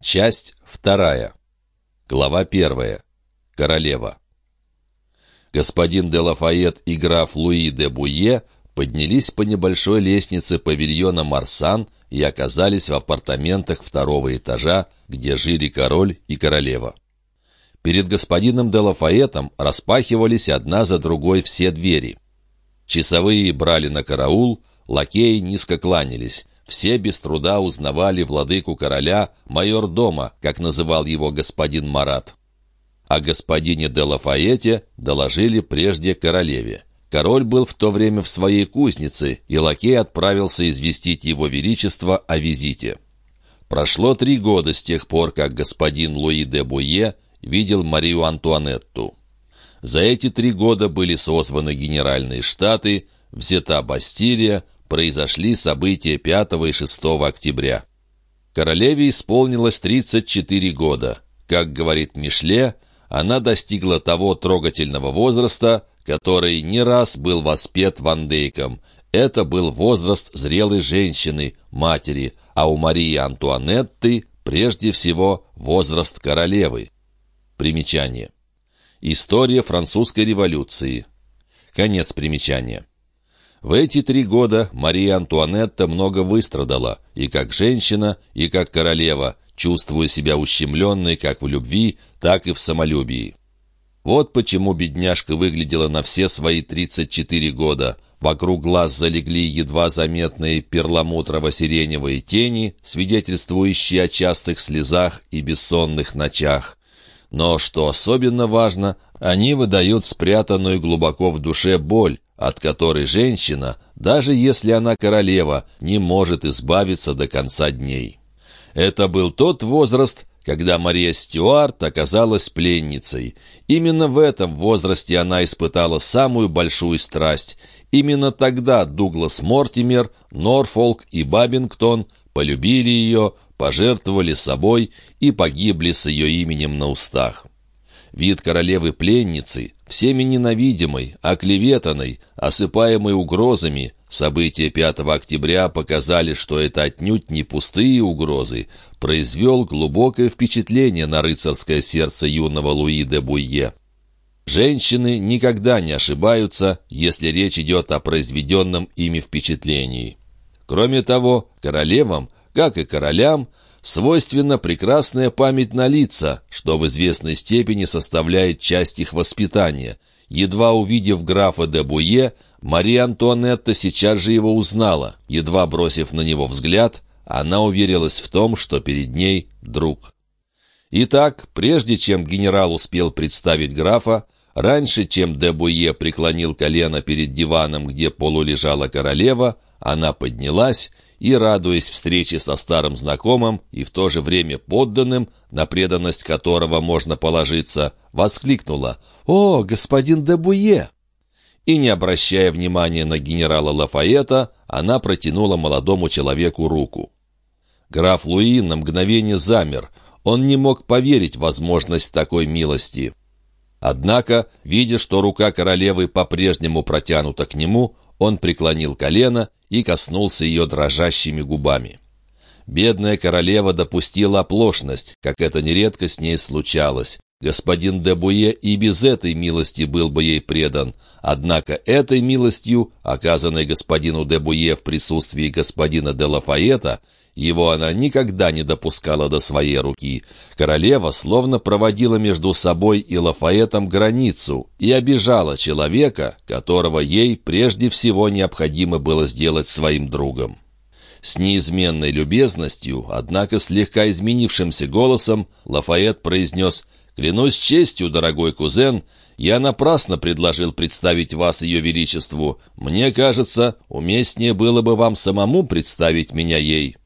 Часть вторая. Глава первая. Королева. Господин де Лафайет и граф Луи де Буе поднялись по небольшой лестнице павильона «Марсан» и оказались в апартаментах второго этажа, где жили король и королева. Перед господином де Лафаэтом распахивались одна за другой все двери. Часовые брали на караул, лакеи низко кланялись, все без труда узнавали владыку короля, майор дома, как называл его господин Марат. О господине де Лафаэте доложили прежде королеве. Король был в то время в своей кузнице, и лакей отправился известить его величество о визите. Прошло три года с тех пор, как господин Луи де Буе видел Марию Антуанетту. За эти три года были созваны генеральные штаты, взята Бастилия, произошли события 5 и 6 октября. Королеве исполнилось 34 года. Как говорит Мишле, она достигла того трогательного возраста, который не раз был воспет Ван Дейком. Это был возраст зрелой женщины, матери, а у Марии Антуанетты прежде всего возраст королевы. Примечание. История французской революции. Конец примечания. В эти три года Мария Антуанетта много выстрадала, и как женщина, и как королева, чувствуя себя ущемленной как в любви, так и в самолюбии. Вот почему бедняжка выглядела на все свои 34 года. Вокруг глаз залегли едва заметные перламутрово-сиреневые тени, свидетельствующие о частых слезах и бессонных ночах. Но, что особенно важно, они выдают спрятанную глубоко в душе боль, от которой женщина, даже если она королева, не может избавиться до конца дней. Это был тот возраст, когда Мария Стюарт оказалась пленницей. Именно в этом возрасте она испытала самую большую страсть. Именно тогда Дуглас Мортимер, Норфолк и Бабингтон полюбили ее, пожертвовали собой и погибли с ее именем на устах. Вид королевы-пленницы, всеми ненавидимой, оклеветанной, осыпаемой угрозами, события 5 октября показали, что это отнюдь не пустые угрозы, произвел глубокое впечатление на рыцарское сердце юного Луи де Буйе. Женщины никогда не ошибаются, если речь идет о произведенном ими впечатлении. Кроме того, королевам, как и королям, свойственна прекрасная память на лица, что в известной степени составляет часть их воспитания. Едва увидев графа де Буе, Мария Антуанетта сейчас же его узнала. Едва бросив на него взгляд, она уверилась в том, что перед ней друг. Итак, прежде чем генерал успел представить графа, раньше, чем де Буе преклонил колено перед диваном, где полулежала королева, она поднялась и, радуясь встрече со старым знакомым и в то же время подданным, на преданность которого можно положиться, воскликнула «О, господин де Буе!» И, не обращая внимания на генерала Лафаэта, она протянула молодому человеку руку. Граф Луи на мгновение замер. Он не мог поверить возможность такой милости. Однако, видя, что рука королевы по-прежнему протянута к нему, он преклонил колено и коснулся ее дрожащими губами. Бедная королева допустила оплошность, как это нередко с ней случалось. Господин де Буе и без этой милости был бы ей предан. Однако этой милостью, оказанной господину де Буе в присутствии господина де Лафаэта, его она никогда не допускала до своей руки. Королева словно проводила между собой и Лафаэтом границу и обижала человека, которого ей прежде всего необходимо было сделать своим другом. С неизменной любезностью, однако слегка изменившимся голосом, Лафает произнес «Клянусь честью, дорогой кузен, я напрасно предложил представить вас ее величеству. Мне кажется, уместнее было бы вам самому представить меня ей».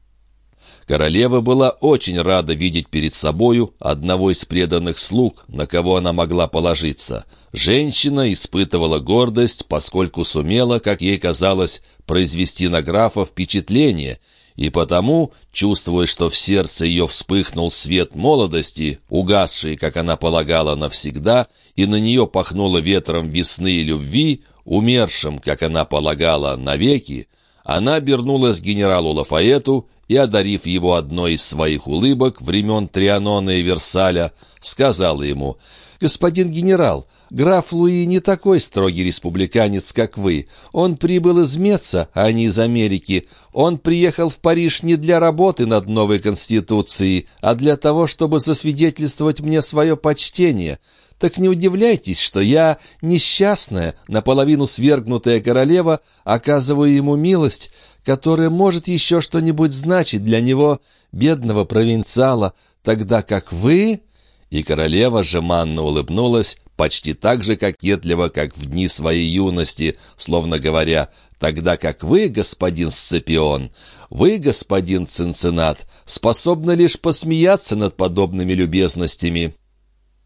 Королева была очень рада видеть перед собою одного из преданных слуг, на кого она могла положиться. Женщина испытывала гордость, поскольку сумела, как ей казалось, произвести на графа впечатление, и потому, чувствуя, что в сердце ее вспыхнул свет молодости, угасший, как она полагала, навсегда, и на нее пахнуло ветром весны и любви, умершим, как она полагала, навеки, она обернулась к генералу Лафаэту и, одарив его одной из своих улыбок времен Трианона и Версаля, сказала ему, «Господин генерал, граф Луи не такой строгий республиканец, как вы. Он прибыл из Меца, а не из Америки. Он приехал в Париж не для работы над новой Конституцией, а для того, чтобы засвидетельствовать мне свое почтение». Так не удивляйтесь, что я, несчастная, наполовину свергнутая королева, оказываю ему милость, которая может еще что-нибудь значить для него, бедного провинциала, тогда как вы...» И королева жеманно улыбнулась, почти так же кокетливо, как в дни своей юности, словно говоря, «Тогда как вы, господин Сципион, вы, господин Цинцинат, способны лишь посмеяться над подобными любезностями».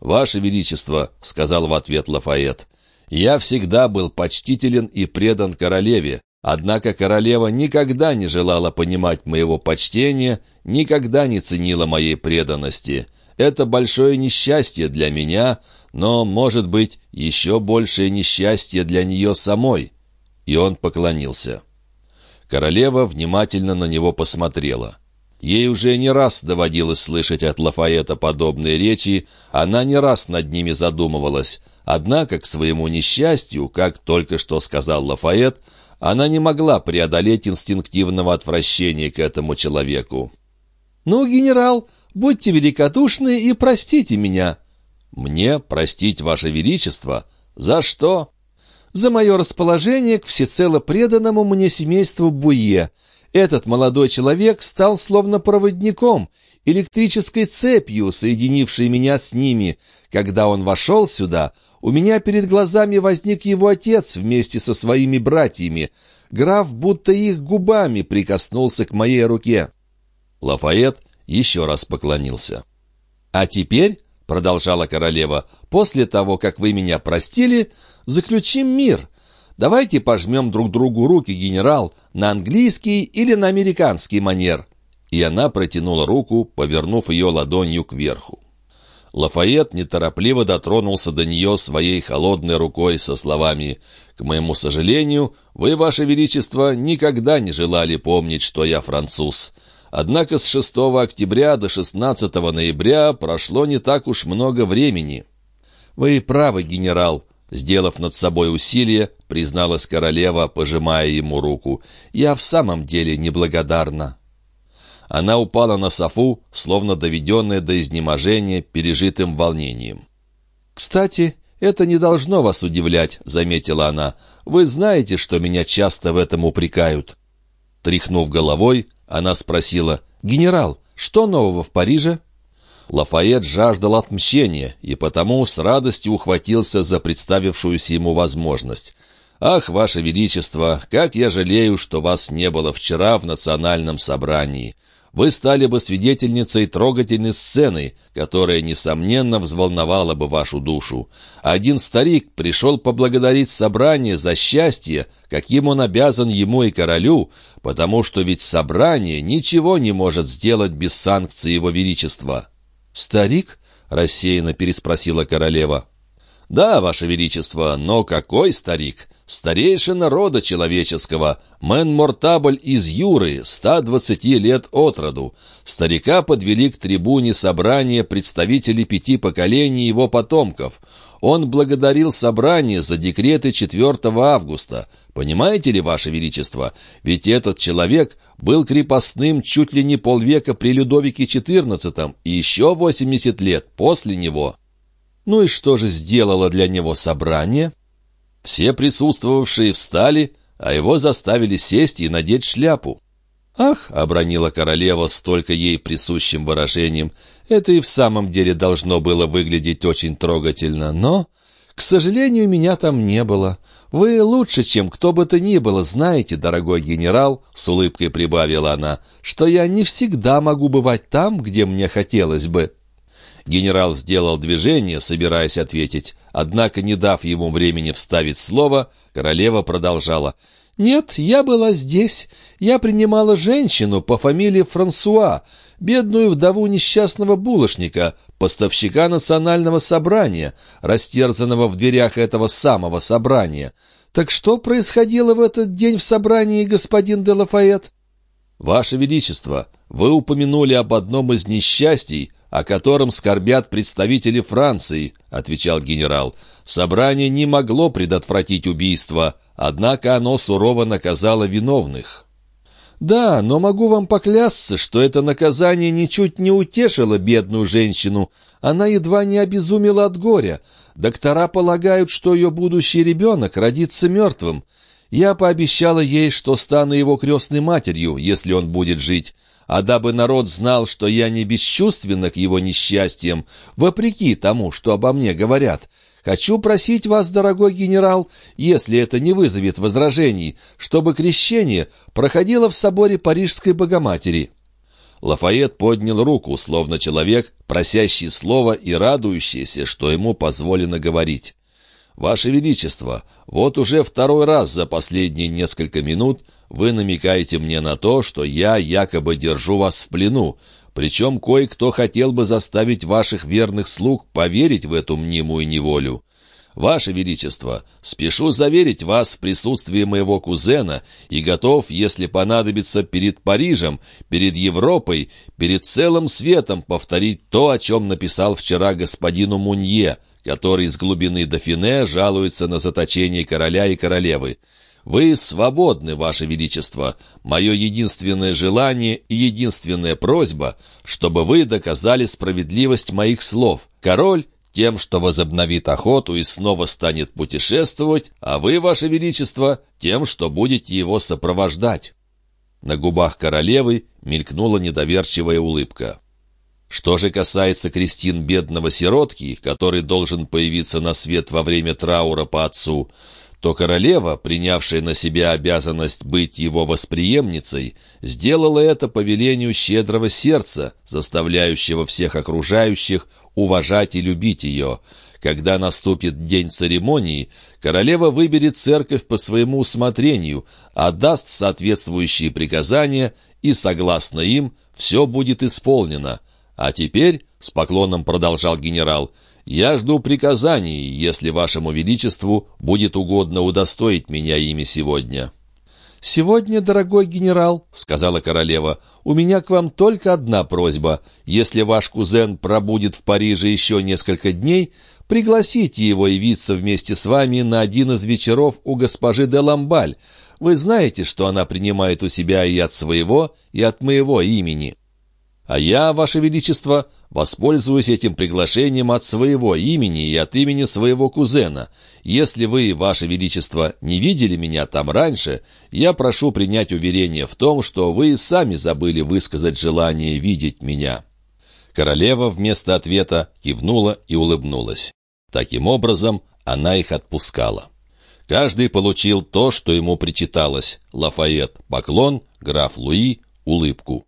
«Ваше Величество», — сказал в ответ Лафайет, — «я всегда был почтителен и предан королеве, однако королева никогда не желала понимать моего почтения, никогда не ценила моей преданности. Это большое несчастье для меня, но, может быть, еще большее несчастье для нее самой». И он поклонился. Королева внимательно на него посмотрела. Ей уже не раз доводилось слышать от Лафаэта подобные речи, она не раз над ними задумывалась. Однако, к своему несчастью, как только что сказал Лафаэт, она не могла преодолеть инстинктивного отвращения к этому человеку. «Ну, генерал, будьте великодушны и простите меня». «Мне простить, Ваше Величество? За что?» «За мое расположение к всецело преданному мне семейству Буе». Этот молодой человек стал словно проводником, электрической цепью, соединившей меня с ними. Когда он вошел сюда, у меня перед глазами возник его отец вместе со своими братьями. Граф будто их губами прикоснулся к моей руке. Лафайет еще раз поклонился. «А теперь, — продолжала королева, — после того, как вы меня простили, заключим мир». Давайте пожмем друг другу руки, генерал, на английский или на американский манер». И она протянула руку, повернув ее ладонью кверху. Лафайет неторопливо дотронулся до нее своей холодной рукой со словами «К моему сожалению, вы, ваше величество, никогда не желали помнить, что я француз. Однако с 6 октября до 16 ноября прошло не так уж много времени». «Вы правы, генерал», Сделав над собой усилие, призналась королева, пожимая ему руку. «Я в самом деле неблагодарна». Она упала на софу, словно доведенная до изнеможения пережитым волнением. «Кстати, это не должно вас удивлять», — заметила она. «Вы знаете, что меня часто в этом упрекают». Тряхнув головой, она спросила, «Генерал, что нового в Париже?» Лафайет жаждал отмщения и потому с радостью ухватился за представившуюся ему возможность. «Ах, Ваше Величество, как я жалею, что вас не было вчера в национальном собрании. Вы стали бы свидетельницей трогательной сцены, которая, несомненно, взволновала бы вашу душу. Один старик пришел поблагодарить собрание за счастье, каким он обязан ему и королю, потому что ведь собрание ничего не может сделать без санкции его величества». «Старик?» — рассеянно переспросила королева. «Да, ваше величество, но какой старик? Старейшина рода человеческого, Мэн Мортабль из Юры, 120 лет от роду. Старика подвели к трибуне собрания представителей пяти поколений его потомков. Он благодарил собрание за декреты 4 августа. Понимаете ли, Ваше Величество, ведь этот человек был крепостным чуть ли не полвека при Людовике XIV и еще 80 лет после него. Ну и что же сделало для него собрание? Все присутствовавшие встали, а его заставили сесть и надеть шляпу. «Ах!» — обронила королева с только ей присущим выражением. «Это и в самом деле должно было выглядеть очень трогательно, но, к сожалению, меня там не было. Вы лучше, чем кто бы то ни было, знаете, дорогой генерал, — с улыбкой прибавила она, — что я не всегда могу бывать там, где мне хотелось бы». Генерал сделал движение, собираясь ответить, однако, не дав ему времени вставить слово, королева продолжала — «Нет, я была здесь. Я принимала женщину по фамилии Франсуа, бедную вдову несчастного булочника, поставщика национального собрания, растерзанного в дверях этого самого собрания. Так что происходило в этот день в собрании, господин де Лафайет?» «Ваше Величество, вы упомянули об одном из несчастий, о котором скорбят представители Франции», — отвечал генерал. «Собрание не могло предотвратить убийство, однако оно сурово наказало виновных». «Да, но могу вам поклясться, что это наказание ничуть не утешило бедную женщину. Она едва не обезумела от горя. Доктора полагают, что ее будущий ребенок родится мертвым. Я пообещала ей, что стану его крестной матерью, если он будет жить. А дабы народ знал, что я не бесчувственна к его несчастьям, вопреки тому, что обо мне говорят, хочу просить вас, дорогой генерал, если это не вызовет возражений, чтобы крещение проходило в соборе Парижской Богоматери». Лафайет поднял руку, словно человек, просящий слова и радующийся, что ему позволено говорить. «Ваше Величество, вот уже второй раз за последние несколько минут вы намекаете мне на то, что я якобы держу вас в плену, причем кое-кто хотел бы заставить ваших верных слуг поверить в эту мнимую неволю. «Ваше Величество, спешу заверить вас в присутствии моего кузена и готов, если понадобится, перед Парижем, перед Европой, перед целым светом повторить то, о чем написал вчера господину Мунье, который из глубины Дофине жалуется на заточение короля и королевы. Вы свободны, Ваше Величество. Мое единственное желание и единственная просьба, чтобы вы доказали справедливость моих слов. Король тем, что возобновит охоту и снова станет путешествовать, а вы, Ваше Величество, тем, что будете его сопровождать». На губах королевы мелькнула недоверчивая улыбка. Что же касается Кристин бедного сиротки, который должен появиться на свет во время траура по отцу, то королева, принявшая на себя обязанность быть его восприемницей, сделала это по велению щедрого сердца, заставляющего всех окружающих уважать и любить ее. Когда наступит день церемонии, королева выберет церковь по своему усмотрению, отдаст соответствующие приказания, и, согласно им, все будет исполнено. «А теперь», — с поклоном продолжал генерал, — «я жду приказаний, если вашему величеству будет угодно удостоить меня ими сегодня». «Сегодня, дорогой генерал», — сказала королева, — «у меня к вам только одна просьба. Если ваш кузен пробудет в Париже еще несколько дней, пригласите его явиться вместе с вами на один из вечеров у госпожи де Ламбаль. Вы знаете, что она принимает у себя и от своего, и от моего имени». А я, Ваше Величество, воспользуюсь этим приглашением от своего имени и от имени своего кузена. Если вы, Ваше Величество, не видели меня там раньше, я прошу принять уверение в том, что вы сами забыли высказать желание видеть меня». Королева вместо ответа кивнула и улыбнулась. Таким образом, она их отпускала. Каждый получил то, что ему причиталось. Лафайет — поклон, граф Луи — улыбку.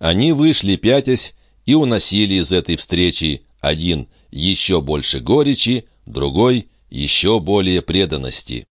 Они вышли пятясь и уносили из этой встречи один еще больше горечи, другой еще более преданности.